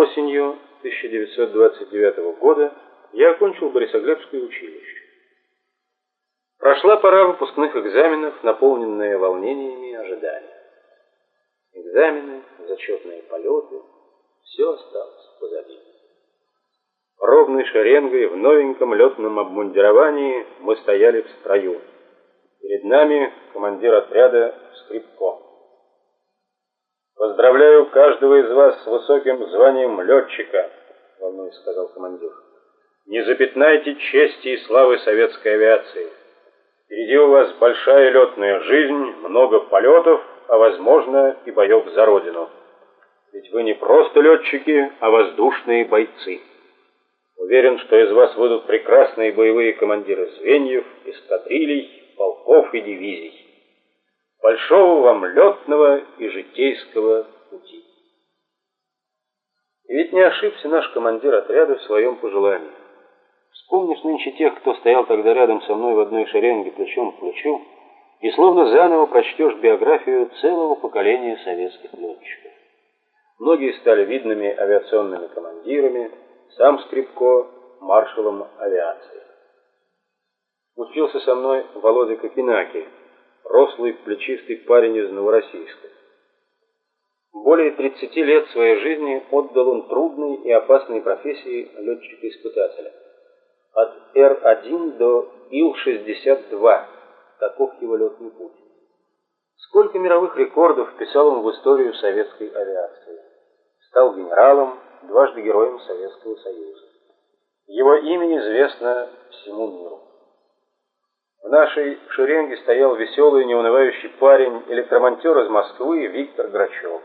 Осенью 1929 года я окончил Борисоглебское училище. Прошла пора выпускных экзаменов, наполненная волнениями и ожиданиями. Экзамены, зачетные полеты, все осталось позади. Ровной шеренгой в новеньком летном обмундировании мы стояли в строю. Перед нами командир отряда Скрипко. «Поздравляю каждого из вас с высоким званием летчика», — волнуясь сказал командир. «Не запятнайте чести и славы советской авиации. Впереди у вас большая летная жизнь, много полетов, а, возможно, и боев за Родину. Ведь вы не просто летчики, а воздушные бойцы. Уверен, что из вас выйдут прекрасные боевые командиры звеньев, эскадрилей, полков и дивизий. Большого вам летного и житейского пути. И ведь не ошибся наш командир отряда в своем пожелании. Вспомнишь нынче тех, кто стоял тогда рядом со мной в одной шеренге плечом к плечу, и словно заново прочтешь биографию целого поколения советских летчиков. Многие стали видными авиационными командирами, сам Скрипко – маршалом авиации. Учился со мной Володя Кокинаки – рослый, плечистый парень из Новороссийска. Более 30 лет своей жизни отдал он трудной и опасной профессии летчика-испытателя. От Р-1 до Ил-62 таков его летный путь. Сколько мировых рекордов вписал он в историю советской авиации. Стал генералом, дважды героем Советского Союза. Его имя известно всему миру. В нашей шеренге стоял веселый, неунывающий парень, электромонтер из Москвы Виктор Грачев.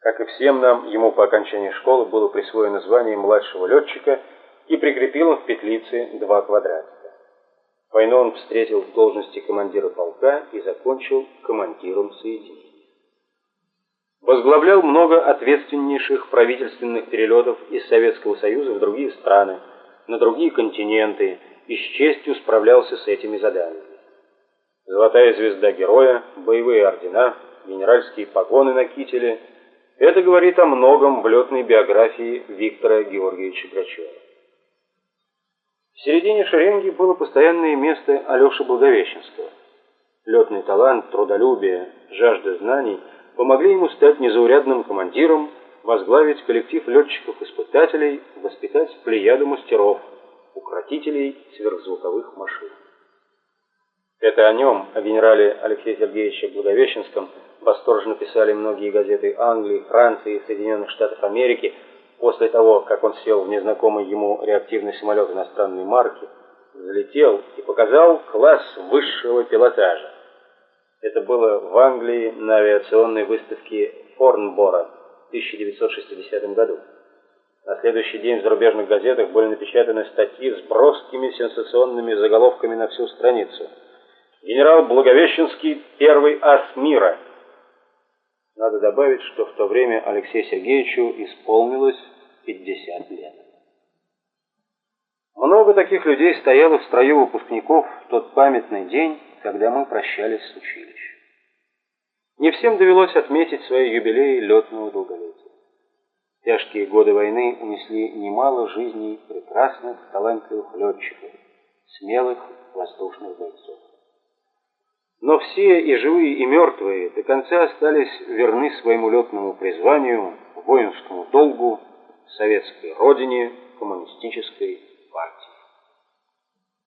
Как и всем нам, ему по окончании школы было присвоено звание младшего летчика и прикрепил в петлице два квадратика. Войну он встретил в должности командира полка и закончил командиром соединения. Возглавлял много ответственнейших правительственных перелетов из Советского Союза в другие страны, на другие континенты, и с честью справлялся с этими заданиями. Золотая звезда героя, боевые ордена, генеральские погоны на кителе – это говорит о многом в летной биографии Виктора Георгиевича Грачева. В середине шеренги было постоянное место Алёши Благовещенского. Летный талант, трудолюбие, жажда знаний помогли ему стать незаурядным командиром, возглавить коллектив летчиков-испытателей, воспитать плеяду мастеров – укротителей сверхзвуковых машин. Это о нем, о генерале Алексее Сергеевиче Благовещенском, восторженно писали многие газеты Англии, Франции и Соединенных Штатов Америки после того, как он сел в незнакомый ему реактивный самолет иностранной марки, взлетел и показал класс высшего пилотажа. Это было в Англии на авиационной выставке Форнбора в 1960 году. На следующий день в зарубежных газетах были напечатаны статьи с броскими сенсационными заголовками на всю страницу. Генерал Благовещенский – первый ас мира. Надо добавить, что в то время Алексею Сергеевичу исполнилось 50 лет. Много таких людей стояло в строю выпускников в тот памятный день, когда мы прощались с училищем. Не всем довелось отметить свои юбилеи летного долголетия. Тяжкие годы войны унесли немало жизней прекрасных, талантливых летчиков, смелых воздушных бойцов. Но все, и живые, и мертвые, до конца остались верны своему летному призванию, воинскому долгу, советской родине, коммунистической